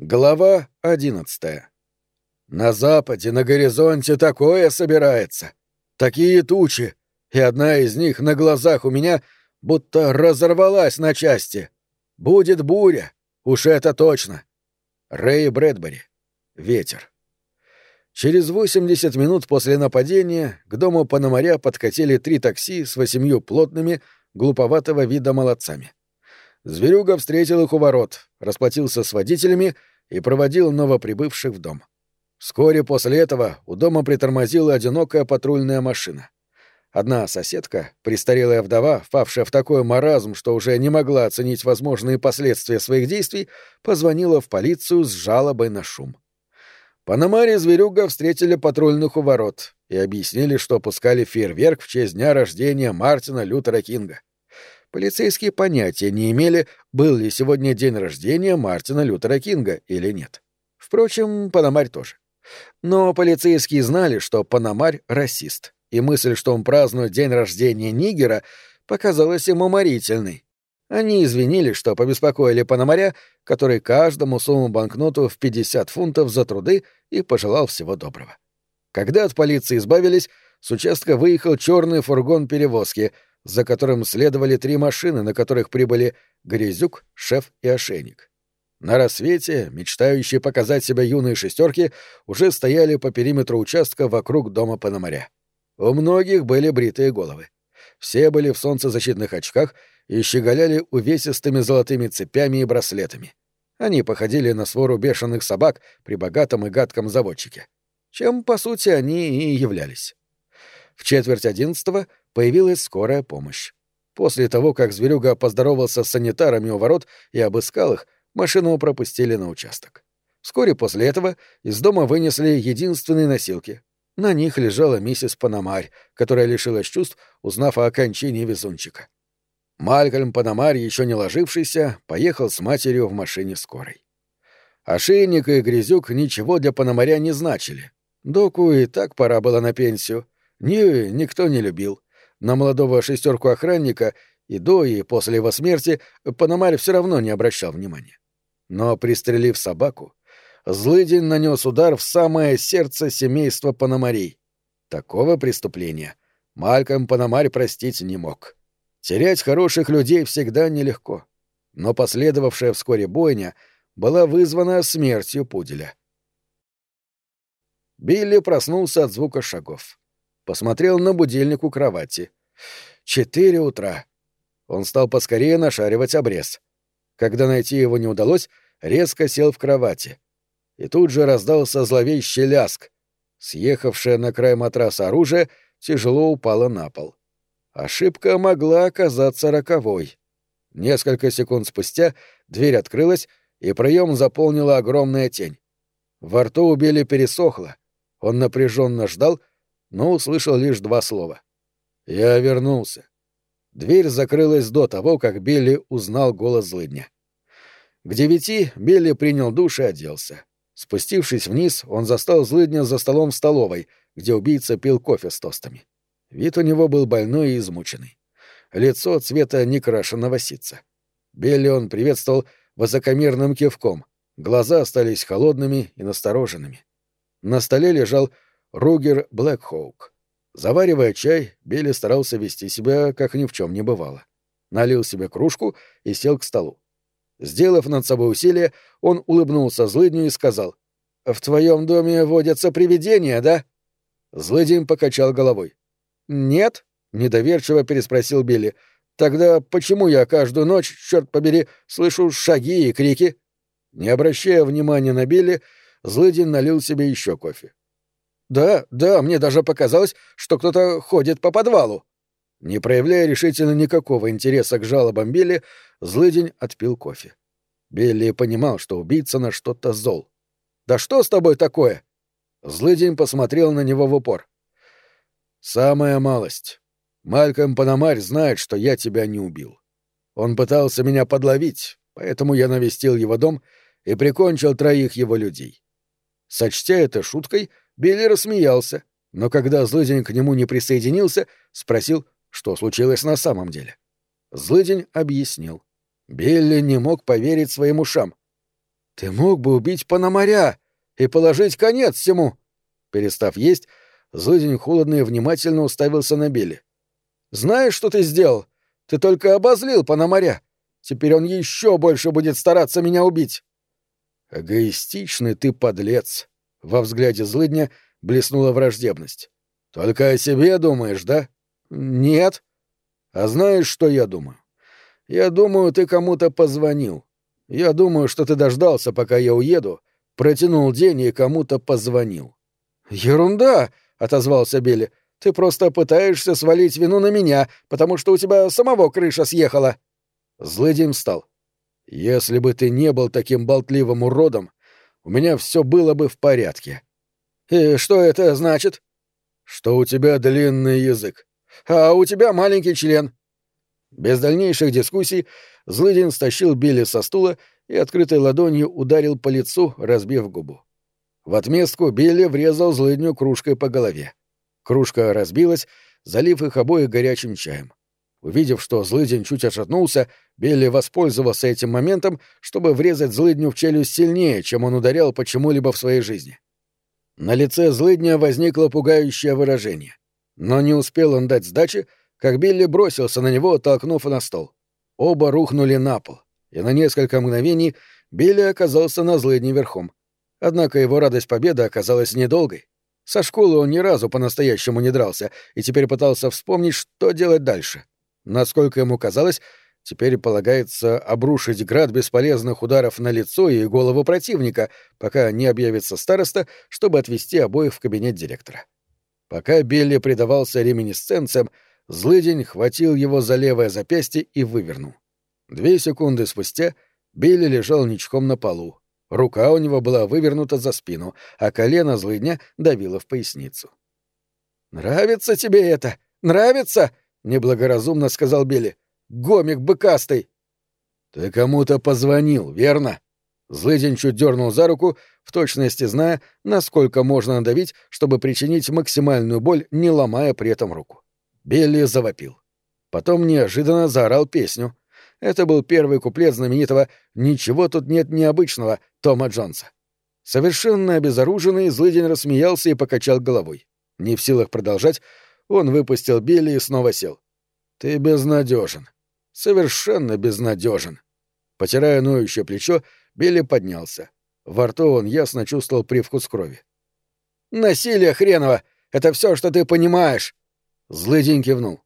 Глава одиннадцатая. На западе, на горизонте такое собирается. Такие тучи, и одна из них на глазах у меня будто разорвалась на части. Будет буря, уж это точно. Рэй Брэдбери. Ветер. Через 80 минут после нападения к дому Пономаря подкатили три такси с восемью плотными, глуповатого вида молодцами. Зверюга встретил их у ворот, расплатился с водителями и проводил новоприбывших в дом. Вскоре после этого у дома притормозила одинокая патрульная машина. Одна соседка, престарелая вдова, впавшая в такой маразм, что уже не могла оценить возможные последствия своих действий, позвонила в полицию с жалобой на шум. Панамаре зверюга встретили патрульных у ворот и объяснили, что пускали фейерверк в честь дня рождения Мартина Лютера Кинга. Полицейские понятия не имели, был ли сегодня день рождения Мартина Лютера Кинга или нет. Впрочем, Панамарь тоже. Но полицейские знали, что Панамарь — расист, и мысль, что он празднует день рождения Нигера, показалась ему уморительной. Они извинились, что побеспокоили Панамаря, который каждому сунул банкноту в 50 фунтов за труды и пожелал всего доброго. Когда от полиции избавились, с участка выехал черный фургон перевозки — за которым следовали три машины, на которых прибыли Грязюк, Шеф и Ошейник. На рассвете, мечтающие показать себя юные шестерки, уже стояли по периметру участка вокруг дома Пономаря. У многих были бритые головы. Все были в солнцезащитных очках и щеголяли увесистыми золотыми цепями и браслетами. Они походили на свору бешеных собак при богатом и гадком заводчике. Чем, по сути, они и являлись. В четверть одиннадцатого появилась скорая помощь. После того, как зверюга поздоровался с санитарами у ворот и обыскал их, машину пропустили на участок. Вскоре после этого из дома вынесли единственные носилки. На них лежала миссис Панамарь, которая лишилась чувств, узнав о окончании везунчика. Малькольм Панамарь, еще не ложившийся, поехал с матерью в машине скорой. Ошейник и Грязюк ничего для Панамаря не значили. Доку и так пора было на пенсию. Нью никто не любил. На молодого шестерку охранника и до, и после его смерти Панамарь все равно не обращал внимания. Но, пристрелив собаку, злыдень нанес удар в самое сердце семейства Панамарей. Такого преступления Мальком Панамарь простить не мог. Терять хороших людей всегда нелегко. Но последовавшая вскоре бойня была вызвана смертью пуделя. Билли проснулся от звука шагов. Посмотрел на будильник у кровати. Четыре утра. Он стал поскорее нашаривать обрез. Когда найти его не удалось, резко сел в кровати. И тут же раздался зловещий ляск. Съехавшее на край матраса оружие тяжело упало на пол. Ошибка могла оказаться роковой. Несколько секунд спустя дверь открылась, и проем заполнила огромная тень. Во рту у пересохло. Он напряженно ждал, но услышал лишь два слова. «Я вернулся». Дверь закрылась до того, как Билли узнал голос злыдня. К девяти Билли принял душ и оделся. Спустившись вниз, он застал злыдня за столом в столовой, где убийца пил кофе с тостами. Вид у него был больной и измученный. Лицо цвета некрашенного ситца. Билли он приветствовал высокомерным кивком. Глаза остались холодными и настороженными. На столе лежал Ругер Блэкхоук. Заваривая чай, Билли старался вести себя, как ни в чем не бывало. Налил себе кружку и сел к столу. Сделав над собой усилие, он улыбнулся злыдню и сказал, «В твоем доме водятся привидения, да?» Злыдень покачал головой. «Нет?» — недоверчиво переспросил Билли. «Тогда почему я каждую ночь, черт побери, слышу шаги и крики?» Не обращая внимания на Билли, Злыдень налил себе еще кофе. Да, да, мне даже показалось, что кто-то ходит по подвалу. Не проявляя решительно никакого интереса к жалобам Билли, злыдень отпил кофе. Билли понимал, что убийца на что-то зол. «Да что с тобой такое?» Злыдень посмотрел на него в упор. «Самая малость. Мальком Панамарь знает, что я тебя не убил. Он пытался меня подловить, поэтому я навестил его дом и прикончил троих его людей. Сочтя это шуткой, — Билли рассмеялся, но когда злыдень к нему не присоединился, спросил, что случилось на самом деле. Злыдень объяснил. Билли не мог поверить своим ушам. Ты мог бы убить Пономаря и положить конец всему. Перестав есть, Злыдень холодно и внимательно уставился на Билли. Знаешь, что ты сделал? Ты только обозлил Пономаря. Теперь он еще больше будет стараться меня убить. Эгоистичный ты подлец. Во взгляде злыдня блеснула враждебность. Только о себе думаешь, да? Нет. А знаешь, что я думаю? Я думаю, ты кому-то позвонил. Я думаю, что ты дождался, пока я уеду, протянул день и кому-то позвонил. Ерунда, отозвался Билли. Ты просто пытаешься свалить вину на меня, потому что у тебя самого крыша съехала. Злыдень встал. Если бы ты не был таким болтливым уродом, у меня все было бы в порядке. И что это значит? Что у тебя длинный язык, а у тебя маленький член. Без дальнейших дискуссий Злыдин стащил Билли со стула и открытой ладонью ударил по лицу, разбив губу. В отместку Билли врезал Злыдню кружкой по голове. Кружка разбилась, залив их обоих горячим чаем. Увидев, что злыдень чуть отшатнулся, Билли воспользовался этим моментом, чтобы врезать злыдню в челюсть сильнее, чем он ударял почему-либо в своей жизни. На лице злыдня возникло пугающее выражение. Но не успел он дать сдачи, как Билли бросился на него, толкнув на стол. Оба рухнули на пол, и на несколько мгновений Билли оказался на злыдне верхом. Однако его радость победы оказалась недолгой. Со школы он ни разу по-настоящему не дрался и теперь пытался вспомнить, что делать дальше. Насколько ему казалось, теперь полагается обрушить град бесполезных ударов на лицо и голову противника, пока не объявится староста, чтобы отвезти обоих в кабинет директора. Пока Билли предавался реминисценциям, злыдень хватил его за левое запястье и вывернул. Две секунды спустя Билли лежал ничком на полу. Рука у него была вывернута за спину, а колено злыдня давило в поясницу. «Нравится тебе это? Нравится?» Неблагоразумно сказал Билли. Гомик быкастый. Ты кому-то позвонил, верно? Злыдень чуть дернул за руку, в точности зная, насколько можно надавить, чтобы причинить максимальную боль, не ломая при этом руку. Билли завопил. Потом неожиданно заорал песню. Это был первый куплет знаменитого «Ничего тут нет необычного» Тома Джонса. Совершенно обезоруженный, злыдень рассмеялся и покачал головой. Не в силах продолжать, он выпустил Билли и снова сел. «Ты безнадежен. Совершенно безнадежен». Потирая ноющее плечо, Билли поднялся. Во рту он ясно чувствовал привкус крови. «Насилие хреново! Это все, что ты понимаешь!» Злый кивнул.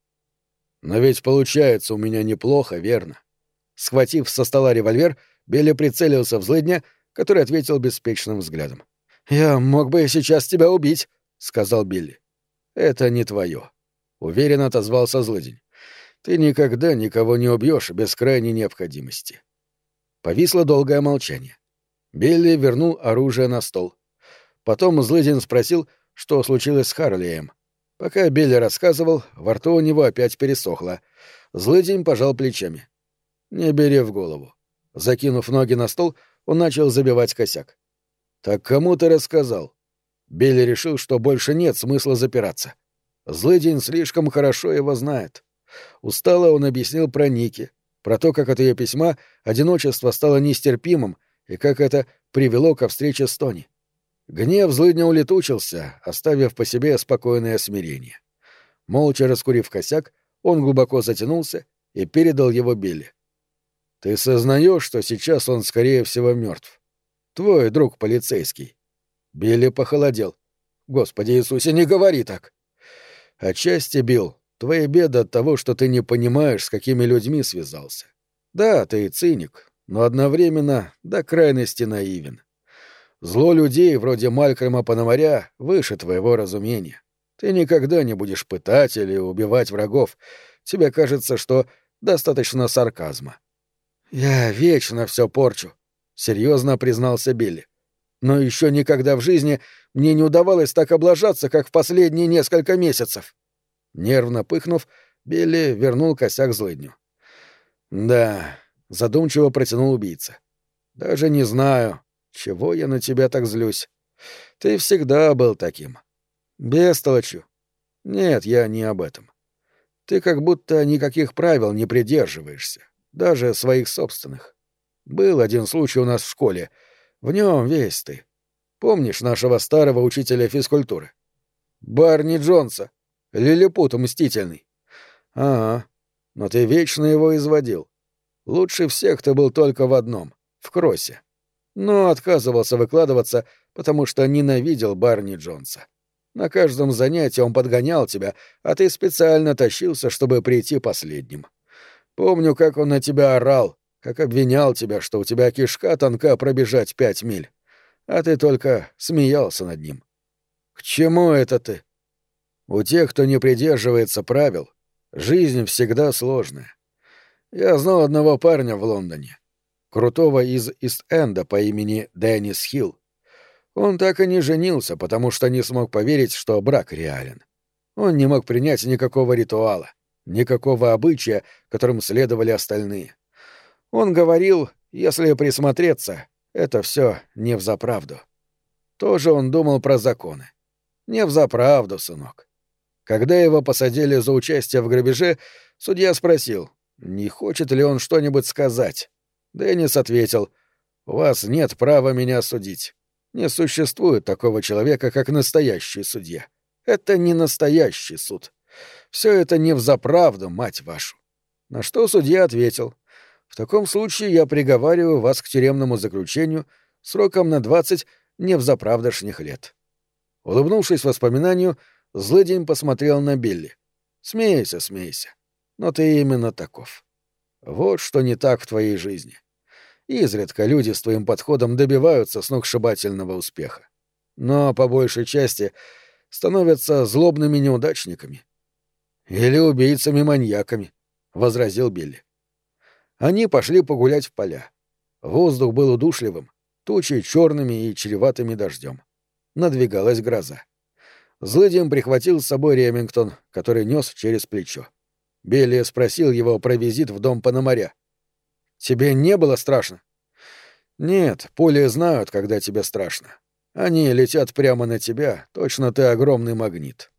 «Но ведь получается у меня неплохо, верно?» Схватив со стола револьвер, Билли прицелился в злыдня, который ответил беспечным взглядом. «Я мог бы сейчас тебя убить», — сказал Билли. «Это не твое», — уверенно отозвался злыдень. «Ты никогда никого не убьешь без крайней необходимости». Повисло долгое молчание. Билли вернул оружие на стол. Потом злыдень спросил, что случилось с Харлием. Пока Билли рассказывал, во рту у него опять пересохло. Злыдень пожал плечами. «Не бери в голову». Закинув ноги на стол, он начал забивать косяк. «Так кому ты рассказал?» Билли решил, что больше нет смысла запираться. Злый день слишком хорошо его знает. Устало он объяснил про Ники, про то, как от ее письма одиночество стало нестерпимым и как это привело ко встрече с Тони. Гнев злыдня улетучился, оставив по себе спокойное смирение. Молча раскурив косяк, он глубоко затянулся и передал его Билли. «Ты сознаешь, что сейчас он, скорее всего, мертв. Твой друг полицейский. Билли похолодел. «Господи Иисусе, не говори так!» «Отчасти, Билл, твои беды от того, что ты не понимаешь, с какими людьми связался. Да, ты циник, но одновременно до крайности наивен. Зло людей, вроде Малькольма Пономаря, выше твоего разумения. Ты никогда не будешь пытать или убивать врагов. Тебе кажется, что достаточно сарказма. «Я вечно все порчу», — серьезно признался Билли но еще никогда в жизни мне не удавалось так облажаться, как в последние несколько месяцев. Нервно пыхнув, Билли вернул косяк злыдню. «Да», — задумчиво протянул убийца. «Даже не знаю, чего я на тебя так злюсь. Ты всегда был таким. Бестолочью. Нет, я не об этом. Ты как будто никаких правил не придерживаешься, даже своих собственных. Был один случай у нас в школе — В нем весь ты. Помнишь нашего старого учителя физкультуры? Барни Джонса, лилипут мстительный. Ага, но ты вечно его изводил. Лучше всех ты был только в одном — в кроссе. Но отказывался выкладываться, потому что ненавидел Барни Джонса. На каждом занятии он подгонял тебя, а ты специально тащился, чтобы прийти последним. Помню, как он на тебя орал, как обвинял тебя, что у тебя кишка тонка пробежать пять миль. А ты только смеялся над ним. К чему это ты? У тех, кто не придерживается правил, жизнь всегда сложная. Я знал одного парня в Лондоне, крутого из Ист-Энда по имени Деннис Хилл. Он так и не женился, потому что не смог поверить, что брак реален. Он не мог принять никакого ритуала, никакого обычая, которым следовали остальные. Он говорил, если присмотреться, это все не взаправду. Тоже он думал про законы. Не взаправду, сынок. Когда его посадили за участие в грабеже, судья спросил, не хочет ли он что-нибудь сказать. Деннис ответил, «У вас нет права меня судить. Не существует такого человека, как настоящий судья. Это не настоящий суд. Все это не взаправду, мать вашу. На что судья ответил. В таком случае я приговариваю вас к тюремному заключению сроком на двадцать невзаправдошних лет. Улыбнувшись воспоминанию, злыдень посмотрел на Билли. Смейся, смейся. Но ты именно таков. Вот что не так в твоей жизни. Изредка люди с твоим подходом добиваются сногсшибательного успеха. Но, по большей части, становятся злобными неудачниками. Или убийцами-маньяками, — возразил Билли. Они пошли погулять в поля. Воздух был удушливым, тучи черными и чреватыми дождем. Надвигалась гроза. Злыдин прихватил с собой Ремингтон, который нес через плечо. Билли спросил его про визит в дом Пономаря. Тебе не было страшно? Нет, пули знают, когда тебе страшно. Они летят прямо на тебя, точно ты огромный магнит.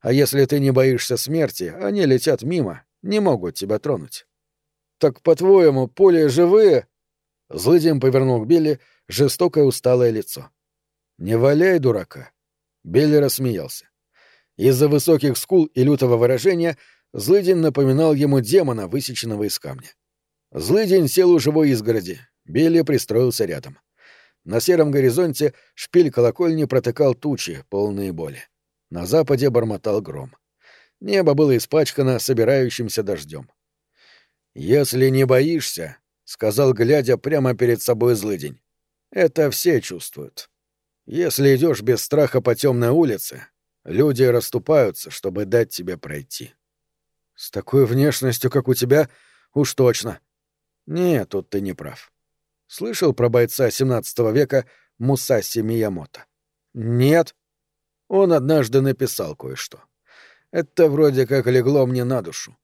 А если ты не боишься смерти, они летят мимо, не могут тебя тронуть. Так, по-твоему, пули живые? Злыдин повернул к Билли жестокое усталое лицо. Не валяй, дурака. Билли рассмеялся. Из-за высоких скул и лютого выражения Злыдин напоминал ему демона, высеченного из камня. Злый день сел у живой изгороди. Билли пристроился рядом. На сером горизонте шпиль колокольни протыкал тучи, полные боли. На западе бормотал гром. Небо было испачкано собирающимся дождем. «Если не боишься», — сказал, глядя прямо перед собой злыдень, — «это все чувствуют. Если идешь без страха по темной улице, люди расступаются, чтобы дать тебе пройти». «С такой внешностью, как у тебя, уж точно», нет, тут ты не прав. Слышал про бойца XVII века Мусаси Миямото? Нет. Он однажды написал кое-что. Это вроде как легло мне на душу.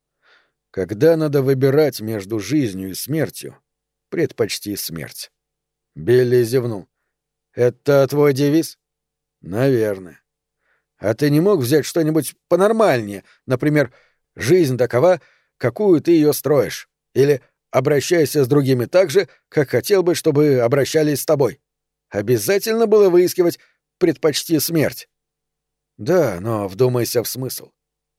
Когда надо выбирать между жизнью и смертью, предпочти смерть. Билли зевнул. Это твой девиз? Наверное. А ты не мог взять что-нибудь понормальнее, например, жизнь такова, какую ты ее строишь, или Обращайся с другими так же, как хотел бы, чтобы обращались с тобой. Обязательно было выискивать «предпочти смерть». Да, но вдумайся в смысл.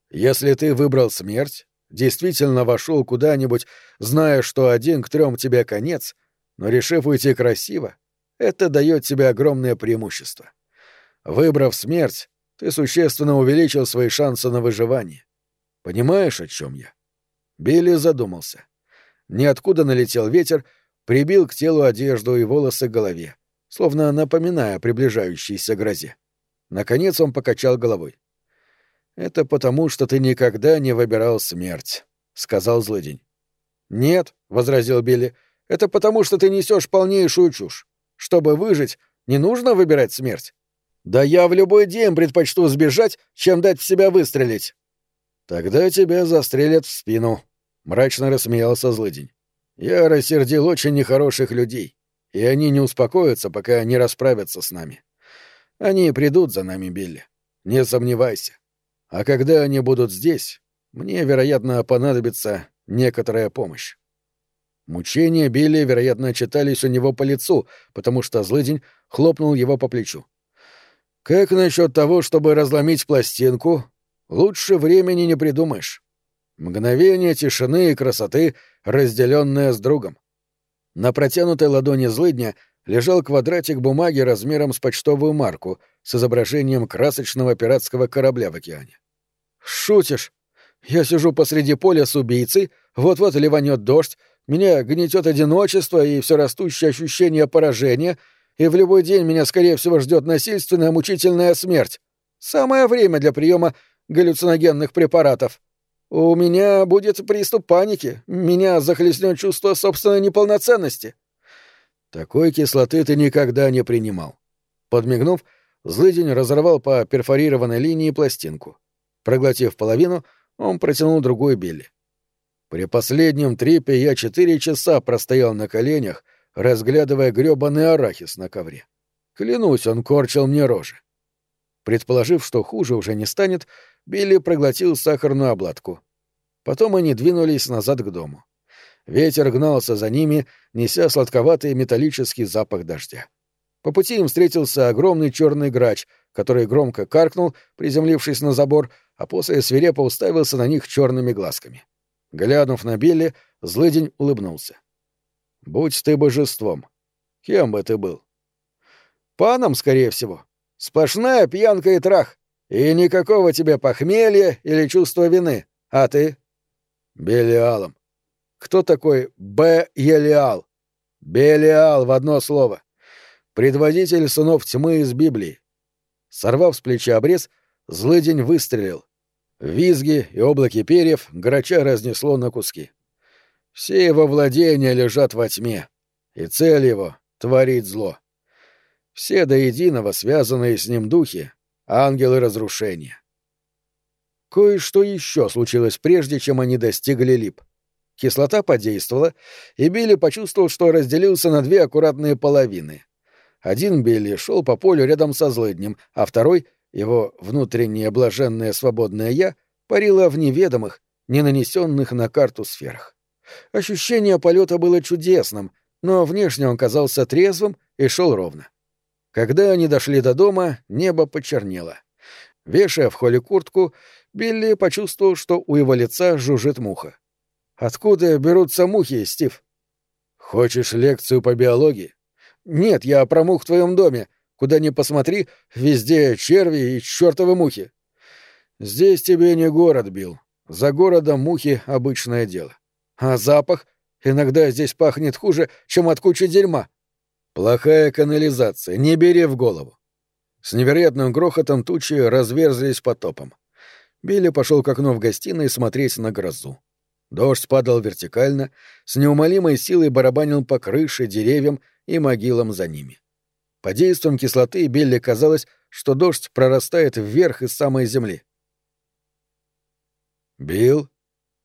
Если ты выбрал смерть, действительно вошел куда-нибудь, зная, что один к трем тебе конец, но решив уйти красиво, это дает тебе огромное преимущество. Выбрав смерть, ты существенно увеличил свои шансы на выживание. Понимаешь, о чем я? Билли задумался. Ниоткуда налетел ветер, прибил к телу одежду и волосы к голове, словно напоминая приближающейся грозе. Наконец он покачал головой. «Это потому, что ты никогда не выбирал смерть», — сказал злыдень. «Нет», — возразил Билли, — «это потому, что ты несешь полнейшую чушь. Чтобы выжить, не нужно выбирать смерть. Да я в любой день предпочту сбежать, чем дать в себя выстрелить». «Тогда тебя застрелят в спину», — мрачно рассмеялся злыдень. «Я рассердил очень нехороших людей, и они не успокоятся, пока не расправятся с нами. Они придут за нами, Билли. Не сомневайся. А когда они будут здесь, мне, вероятно, понадобится некоторая помощь». Мучения Билли, вероятно, читались у него по лицу, потому что злыдень хлопнул его по плечу. «Как насчет того, чтобы разломить пластинку? Лучше времени не придумаешь. Мгновение тишины и красоты, разделенное с другом. На протянутой ладони злыдня лежал квадратик бумаги размером с почтовую марку с изображением красочного пиратского корабля в океане. «Шутишь? Я сижу посреди поля с убийцей, вот-вот ливанет дождь, меня гнетет одиночество и все растущее ощущение поражения, и в любой день меня, скорее всего, ждет насильственная мучительная смерть. Самое время для приема галлюциногенных препаратов. У меня будет приступ паники, меня захлестнет чувство собственной неполноценности. Такой кислоты ты никогда не принимал. Подмигнув, злыдень разорвал по перфорированной линии пластинку. Проглотив половину, он протянул другую Билли. При последнем трипе я четыре часа простоял на коленях, разглядывая грёбаный арахис на ковре. Клянусь, он корчил мне рожи. Предположив, что хуже уже не станет, Билли проглотил сахарную обладку. Потом они двинулись назад к дому. Ветер гнался за ними, неся сладковатый металлический запах дождя. По пути им встретился огромный черный грач, который громко каркнул, приземлившись на забор, а после свирепо уставился на них черными глазками. Глянув на Билли, злыдень улыбнулся. «Будь ты божеством. Кем бы ты был?» «Паном, скорее всего. Сплошная пьянка и трах. И никакого тебе похмелья или чувства вины. А ты? Белиалом. Кто такой Б. Елиал? Белиал в одно слово. Предводитель сынов тьмы из Библии. Сорвав с плеча обрез, злыдень выстрелил. Визги и облаки перьев грача разнесло на куски. Все его владения лежат во тьме, и цель его — творить зло. Все до единого связанные с ним духи ангелы разрушения. Кое-что еще случилось прежде, чем они достигли лип. Кислота подействовала, и Билли почувствовал, что разделился на две аккуратные половины. Один Билли шел по полю рядом со злыднем, а второй, его внутреннее блаженное свободное «я», парило в неведомых, не нанесенных на карту сферах. Ощущение полета было чудесным, но внешне он казался трезвым и шел ровно. Когда они дошли до дома, небо почернело. Вешая в холле куртку, Билли почувствовал, что у его лица жужжит муха. «Откуда берутся мухи, Стив?» «Хочешь лекцию по биологии?» «Нет, я про мух в твоем доме. Куда ни посмотри, везде черви и чертовы мухи». «Здесь тебе не город, Билл. За городом мухи — обычное дело. А запах? Иногда здесь пахнет хуже, чем от кучи дерьма. Плохая канализация, не бери в голову. С невероятным грохотом тучи разверзлись потопом. Билли пошел к окну в гостиной смотреть на грозу. Дождь падал вертикально, с неумолимой силой барабанил по крыше, деревьям и могилам за ними. Под действием кислоты Билли казалось, что дождь прорастает вверх из самой земли. Билл.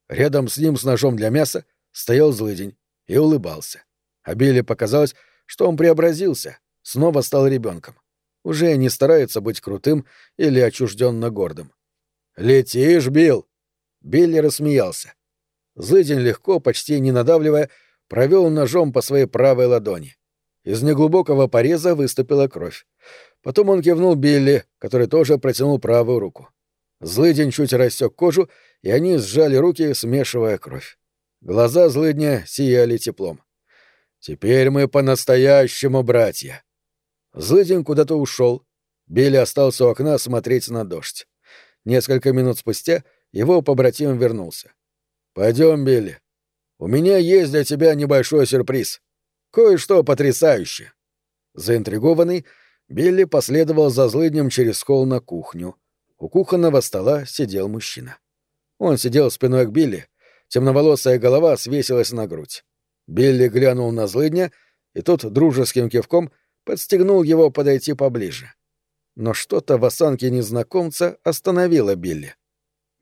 Рядом с ним с ножом для мяса стоял злыдень и улыбался. А Билли показалось, что он преобразился, снова стал ребенком. Уже не старается быть крутым или отчужденно гордым. «Летишь, Билл!» Билли рассмеялся. Злыдень легко, почти не надавливая, провел ножом по своей правой ладони. Из неглубокого пореза выступила кровь. Потом он кивнул Билли, который тоже протянул правую руку. Злыдень чуть рассек кожу, и они сжали руки, смешивая кровь. Глаза злыдня сияли теплом. Теперь мы по-настоящему братья. Злыдень куда-то ушел. Билли остался у окна смотреть на дождь. Несколько минут спустя его побратим вернулся. Пойдем, Билли. У меня есть для тебя небольшой сюрприз. Кое-что потрясающее. Заинтригованный, Билли последовал за злыднем через холл на кухню. У кухонного стола сидел мужчина. Он сидел спиной к Билли, темноволосая голова свесилась на грудь. Билли глянул на злыдня, и тот дружеским кивком подстегнул его подойти поближе. Но что-то в осанке незнакомца остановило Билли.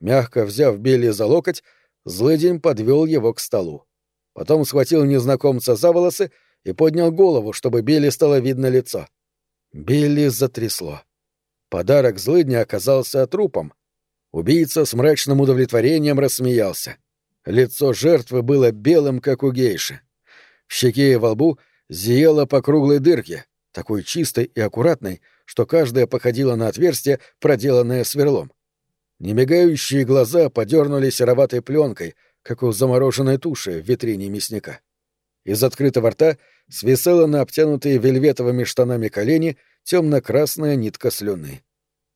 Мягко взяв Билли за локоть, злыдень подвел его к столу. Потом схватил незнакомца за волосы и поднял голову, чтобы Билли стало видно лицо. Билли затрясло. Подарок злыдня оказался трупом. Убийца с мрачным удовлетворением рассмеялся. Лицо жертвы было белым, как у гейши. В щеке и во лбу зияло по круглой дырке, такой чистой и аккуратной, что каждая походила на отверстие, проделанное сверлом. Немигающие глаза подернули сероватой пленкой, как у замороженной туши в витрине мясника. Из открытого рта свисала на обтянутые вельветовыми штанами колени темно-красная нитка слюны.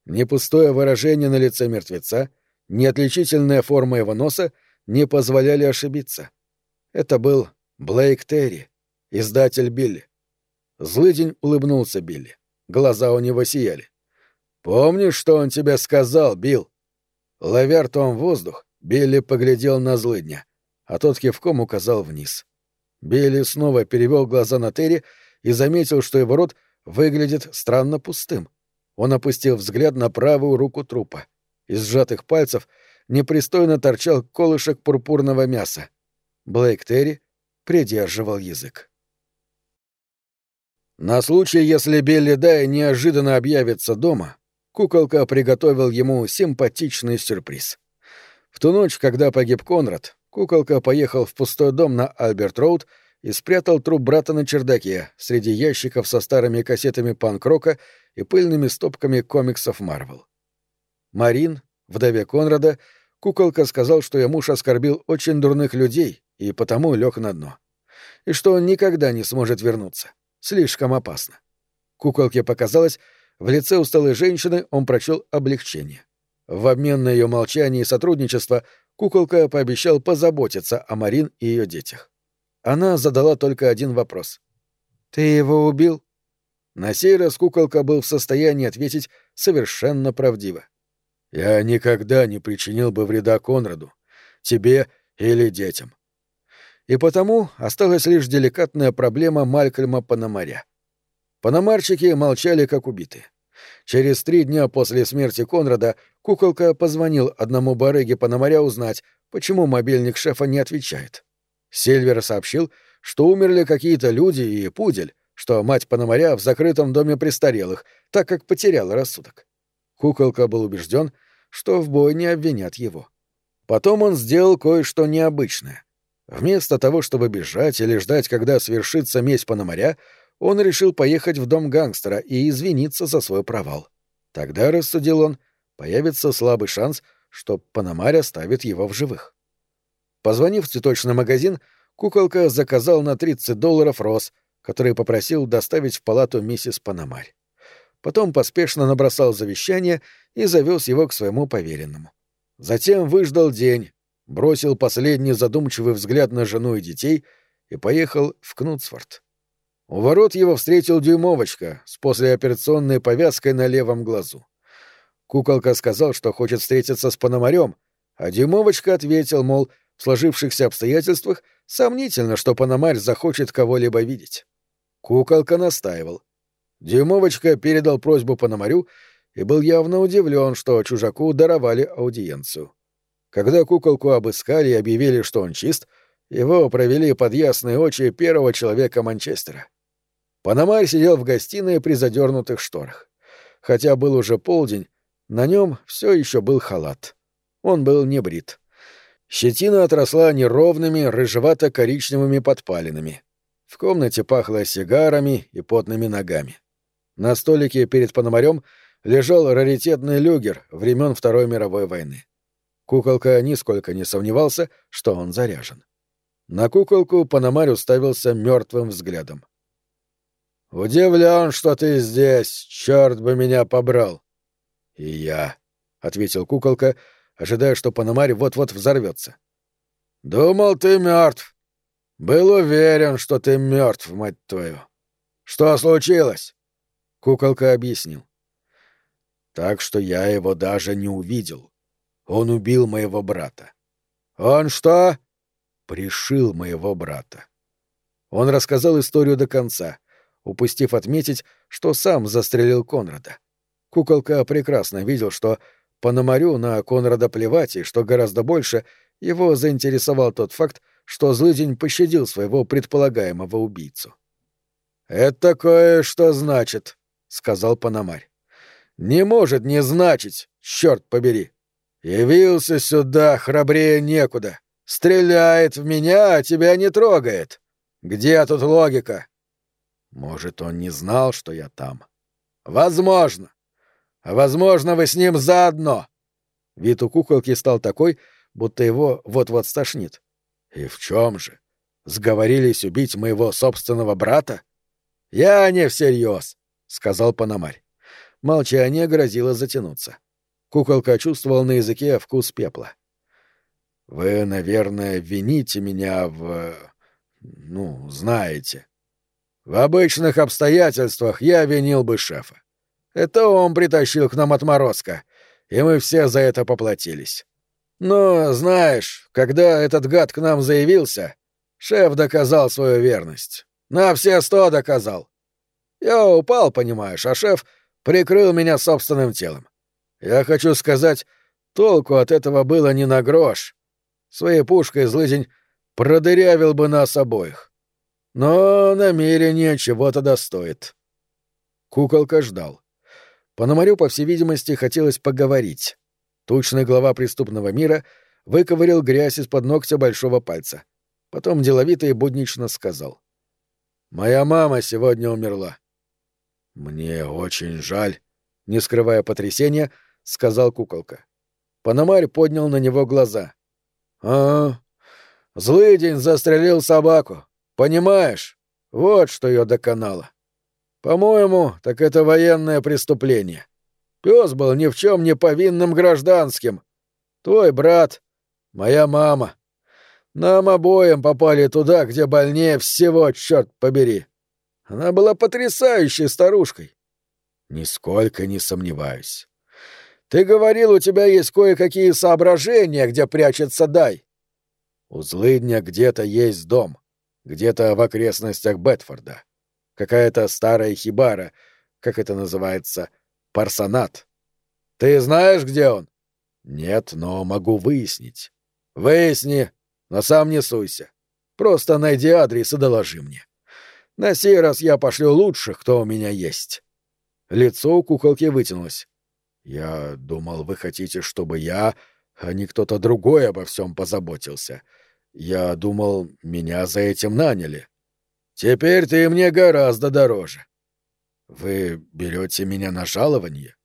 Ни пустое выражение на лице мертвеца, ни отличительная форма его носа не позволяли ошибиться. Это был Блейк Терри, издатель Билли. Злыдень улыбнулся Билли. Глаза у него сияли. «Помнишь, что он тебе сказал, Билл?» Ловя ртом воздух, Билли поглядел на злыдня, а тот кивком указал вниз. Билли снова перевел глаза на Терри и заметил, что его рот выглядит странно пустым. Он опустил взгляд на правую руку трупа. Из сжатых пальцев непристойно торчал колышек пурпурного мяса. Блейк Терри придерживал язык. На случай, если Билли Дай неожиданно объявится дома, куколка приготовил ему симпатичный сюрприз. В ту ночь, когда погиб Конрад, куколка поехал в пустой дом на Альберт-Роуд и спрятал труп брата на чердаке среди ящиков со старыми кассетами панк-рока и пыльными стопками комиксов Марвел. Марин, вдове Конрада, куколка сказал, что ее муж оскорбил очень дурных людей и потому лег на дно. И что он никогда не сможет вернуться. Слишком опасно. Куколке показалось, в лице усталой женщины он прочел облегчение. В обмен на ее молчание и сотрудничество куколка пообещал позаботиться о Марин и ее детях. Она задала только один вопрос. «Ты его убил?» На сей раз куколка был в состоянии ответить совершенно правдиво. «Я никогда не причинил бы вреда Конраду, тебе или детям. И потому осталась лишь деликатная проблема Малькольма Пономаря. Пономарчики молчали как убитые. Через три дня после смерти Конрада куколка позвонил одному барыге Пономаря узнать, почему мобильник шефа не отвечает. Сильвер сообщил, что умерли какие-то люди и пудель, что мать Пономаря в закрытом доме престарелых, так как потеряла рассудок. Куколка был убежден, что в бой не обвинят его. Потом он сделал кое-что необычное. Вместо того, чтобы бежать или ждать, когда свершится месть Пономаря, он решил поехать в дом гангстера и извиниться за свой провал. Тогда, рассудил он, появится слабый шанс, что Пономарь оставит его в живых. Позвонив в цветочный магазин, куколка заказал на 30 долларов роз, который попросил доставить в палату миссис Пономарь. Потом поспешно набросал завещание и завез его к своему поверенному. Затем выждал день, бросил последний задумчивый взгляд на жену и детей и поехал в Кнутсфорд. У ворот его встретил дюймовочка с послеоперационной повязкой на левом глазу. Куколка сказал, что хочет встретиться с Пономарем, а дюймовочка ответил, мол, в сложившихся обстоятельствах сомнительно, что Пономарь захочет кого-либо видеть. Куколка настаивал. Дюймовочка передал просьбу Пономарю и был явно удивлен, что чужаку даровали аудиенцию. Когда куколку обыскали и объявили, что он чист, его провели под ясные очи первого человека Манчестера. Панамарь сидел в гостиной при задернутых шторах. Хотя был уже полдень, на нем все еще был халат. Он был не брит. Щетина отросла неровными, рыжевато-коричневыми подпалинами. В комнате пахло сигарами и потными ногами. На столике перед Пономарем лежал раритетный люгер времен Второй мировой войны. Куколка нисколько не сомневался, что он заряжен. На куколку Пономарь уставился мертвым взглядом. «Удивлен, что ты здесь, черт бы меня побрал!» «И я», — ответил куколка, ожидая, что Пономарь вот-вот взорвется. «Думал, ты мертв. Был уверен, что ты мертв, мать твою. Что случилось?» Куколка объяснил. «Так что я его даже не увидел. Он убил моего брата. Он что? Пришил моего брата. Он рассказал историю до конца, упустив отметить, что сам застрелил Конрада. Куколка прекрасно видел, что Пономарю на Конрада плевать, и, что гораздо больше, его заинтересовал тот факт, что Злыдень пощадил своего предполагаемого убийцу. «Это кое-что значит», — сказал Пономарь. «Не может не значить, черт побери!» Явился сюда, храбрее некуда. Стреляет в меня, а тебя не трогает. Где тут логика? Может, он не знал, что я там? Возможно. Возможно, вы с ним заодно. Вид у куколки стал такой, будто его вот-вот стошнит. И в чем же? Сговорились убить моего собственного брата? Я не всерьез, сказал Пономарь. Молчание грозило затянуться. Куколка чувствовал на языке вкус пепла. Вы, наверное, вините меня в... ну, знаете. В обычных обстоятельствах я винил бы шефа. Это он притащил к нам отморозка, и мы все за это поплатились. Но, знаешь, когда этот гад к нам заявился, шеф доказал свою верность. На все сто доказал. Я упал, понимаешь, а шеф прикрыл меня собственным телом. Я хочу сказать, толку от этого было не на грош. Своей пушкой злыдень продырявил бы нас обоих. Но намерение чего-то достоит. Куколка ждал. Пономарю, по всей видимости, хотелось поговорить. Тучный глава преступного мира выковырил грязь из-под ногтя большого пальца. Потом деловито и буднично сказал. «Моя мама сегодня умерла». «Мне очень жаль», — не скрывая потрясения, сказал куколка. Пономарь поднял на него глаза. «А, злый день застрелил собаку. Понимаешь? Вот что ее доконало. По-моему, так это военное преступление. Пес был ни в чем не повинным гражданским. Твой брат, моя мама. Нам обоим попали туда, где больнее всего, черт побери. Она была потрясающей старушкой. Нисколько не сомневаюсь. Ты говорил, у тебя есть кое-какие соображения, где прячется Дай. У злыдня где-то есть дом, где-то в окрестностях Бетфорда какая-то старая хибара, как это называется, парсонат. Ты знаешь, где он? Нет, но могу выяснить. Выясни, но сам не суйся. Просто найди адрес и доложи мне. На сей раз я пошлю лучших, кто у меня есть. Лицо у куколки вытянулось. Я думал, вы хотите, чтобы я, а не кто-то другой обо всем позаботился. Я думал, меня за этим наняли. Теперь ты мне гораздо дороже. Вы берете меня на жалование?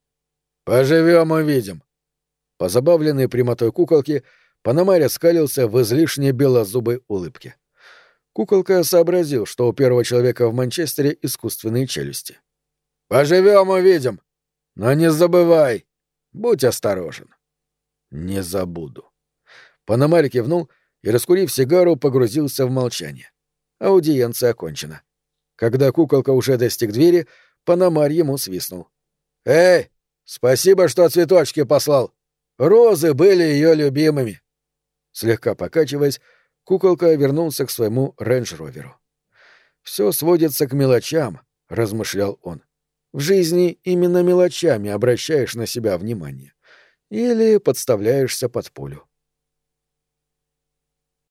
Поживем увидим. Позабавленный прямотой куколки, Панамаря скалился в излишне белозубой улыбке. Куколка сообразил, что у первого человека в Манчестере искусственные челюсти. «Поживем, увидим. Но не забывай. Будь осторожен». «Не забуду». Панамарь кивнул и, раскурив сигару, погрузился в молчание. Аудиенция окончена. Когда куколка уже достиг двери, Панамарь ему свистнул. «Эй, спасибо, что цветочки послал. Розы были ее любимыми». Слегка покачиваясь, куколка вернулся к своему рейндж-роверу. «Все сводится к мелочам», — размышлял он. «В жизни именно мелочами обращаешь на себя внимание. Или подставляешься под пулю».